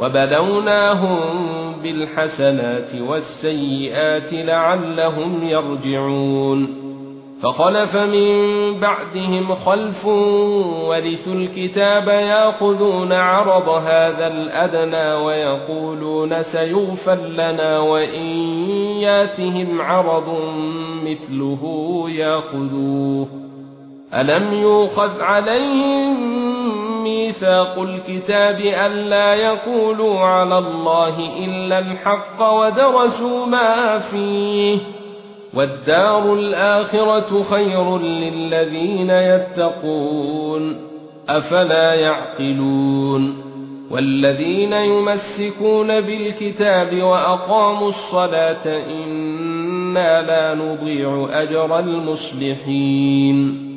وَبَلَوْنَاهُمْ بِالْحَسَنَاتِ وَالسَّيِّئَاتِ لَعَلَّهُمْ يَرْجِعُونَ. فَخَلَفَ مِن بَعْدِهِمْ خَلْفٌ وَرِثُوا الْكِتَابَ يَأْخُذُونَ عَرَضَ هَذَا الْأَدْنَى وَيَقُولُونَ سَيُغْفَرْ لَنَا وَإِن يَأْتِهِمْ عَرَضٌ مِثْلُهُ يَأْخُذُوهُ. أَلَمْ يُؤْخَذْ عَلَيْهِمْ ميثاق الكتاب ألا يقولوا على الله إلا الحق ودرسوا ما فيه. والدار الآخرة خير للذين يتقون. أفلا يعقلون. والذين يمسكون بالكتاب وأقاموا الصلاة إنا لا نضيع أجر المصلحين.